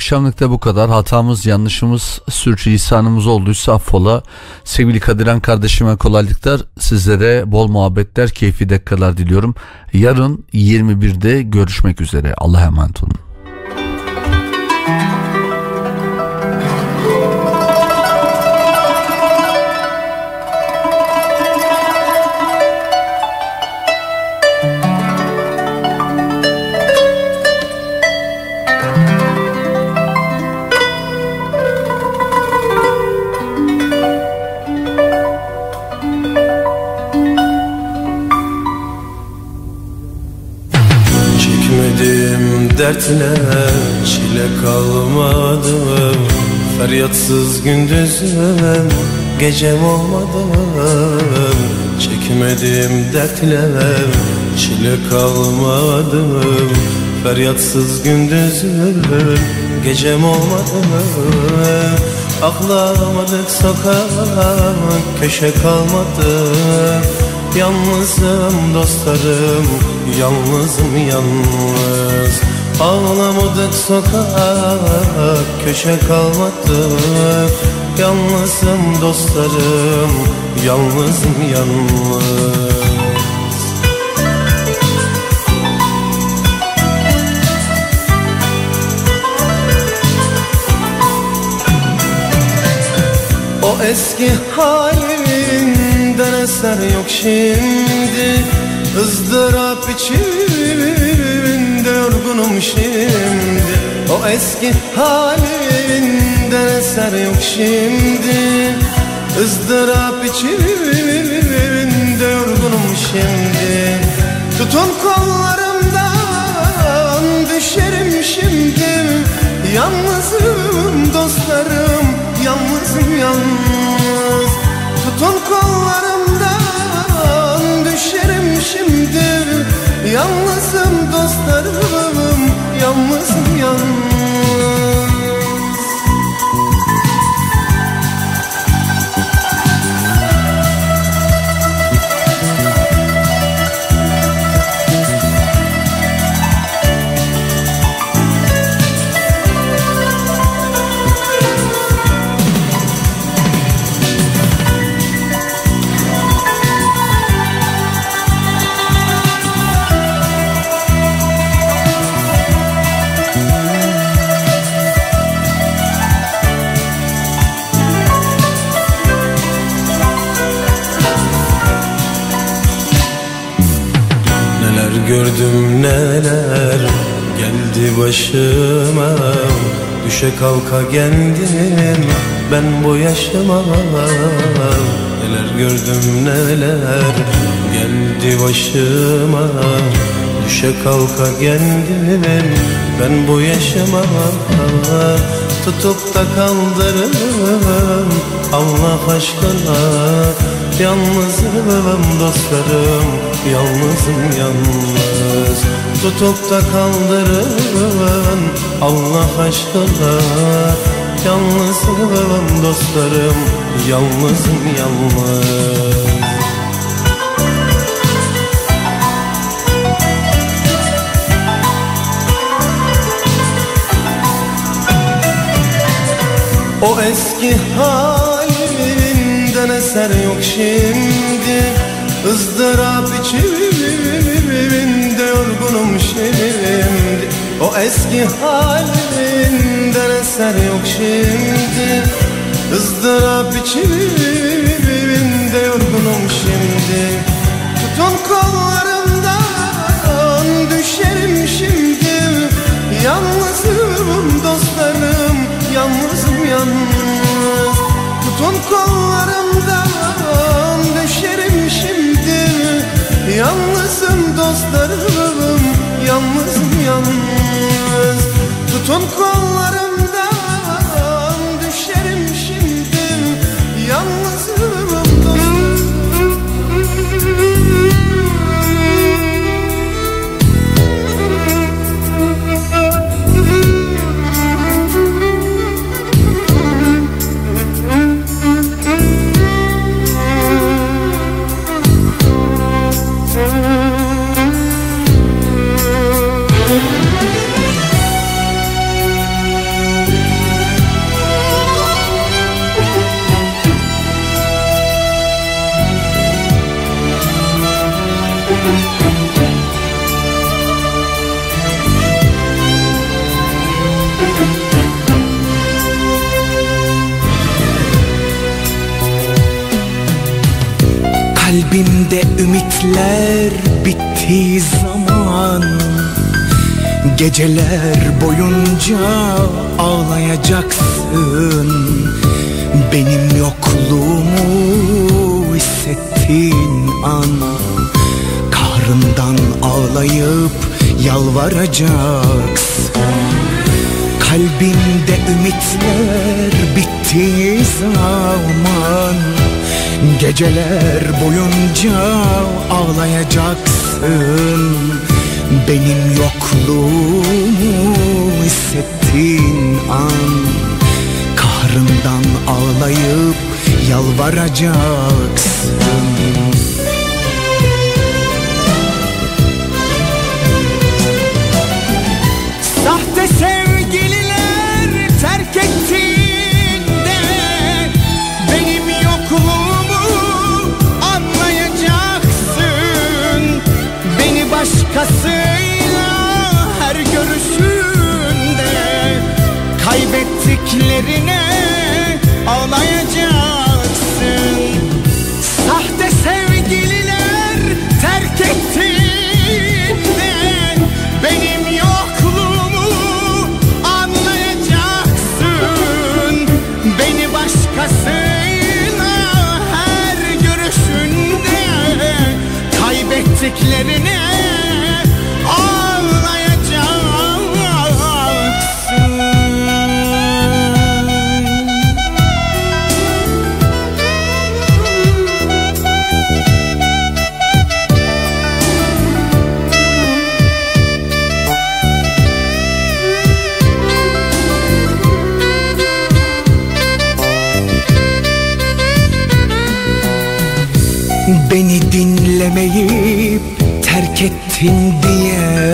Akşamlık da bu kadar. Hatamız, yanlışımız, sürçülisanımız olduysa affola. Sevgili Kadiran kardeşime kolaylıklar. Sizlere bol muhabbetler, keyifli dakikalar diliyorum. Yarın 21'de görüşmek üzere. Allah'a emanet olun. Dertine çile kalmadı. Feryatsız gündüzüm gecem olmadı. Çekmedim dertine çile kalmadı. Feryatsız gündüzüm gecem olmadı. Ağlamadık sokak köşe kalmadı. Yalnızım dostlarım Yalnızım yalnız Ağlamadık sokak Köşe kalmadı Yalnızım dostlarım Yalnızım yalnız. O eski halinden eser yok şimdi. Izdırap içinde yorgunum şimdi. O eski halinden eser yok şimdi. Izdırap içinde yorgunum şimdi. Tutun kollarımdan düşerim şimdi. Yalnızım dostlarım yalnızım yalnız başıma. Düşe kalka geldim ben bu yaşıma. Neler gördüm neler geldi başıma. Düşe kalka geldim ben bu yaşıma. Tutup da kaldırırım Allah aşkına. Yalnızım dostlarım Yalnızım yalnız Tutup da kaldırın Allah aşkına Yalnızım dostlarım Yalnızım yalnız. O eski halinden eser yok şimdi. Izdırap içimde eski halinden eser yok şimdi. Izdırap içimde yorgunum şimdi. Tutun kollarımdan düşerim şimdi. Yalnızım dostlarım yalnızım yalnız. Tutun kollarımdan Tutun kollarımdan Geceler boyunca ağlayacaksın. Benim yokluğumu hissettiğin an Kahrından ağlayıp yalvaracaksın. Kalbimde ümitler bittiği zaman Geceler boyunca ağlayacaksın benim yokluğumu hissettiğin an Kahrından ağlayıp yalvaracaksın. Sahte sevgililer terk Benim yokluğumu anlayacaksın. Beni başkası Kaybettiklerine ağlayacaksın. Sahte sevgililer terk ettiğinde Benim yokluğumu anlayacaksın. Beni başkasıyla her görüşünde Kaybettiklerine dinlemeyip terk ettin diye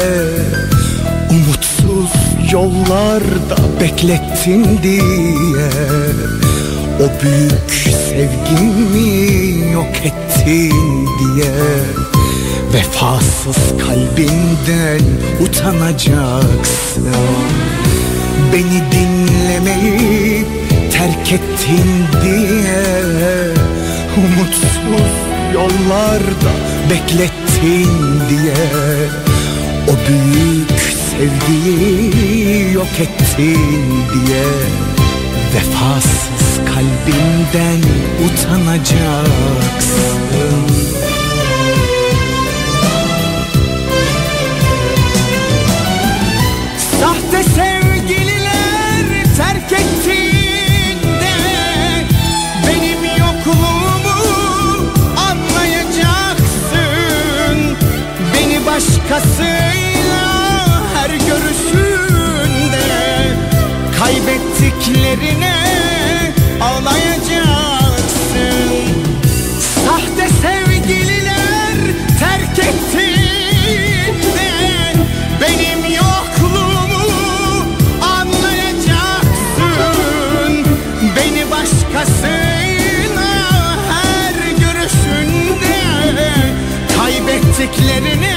Umutsuz yollarda beklettin diye O büyük sevgimi yok ettin diye Vefasız kalbinden utanacaksın. Beni dinlemeyip terk ettin diye Umutsuz yollarda beklettin diye O büyük sevgiyi yok ettin diye Vefasız kalbimden utanacaksın Beni başkasıyla her görüşünde Kaybettiklerine ağlayacaksın. Sahte sevgililer terk ettiğinde Benim yokluğumu anlayacaksın. Beni başkasıyla her görüşünde Kaybettiklerine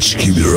İlaç gibi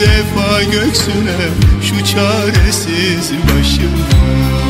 defa göksüne Şu çaresiz başımı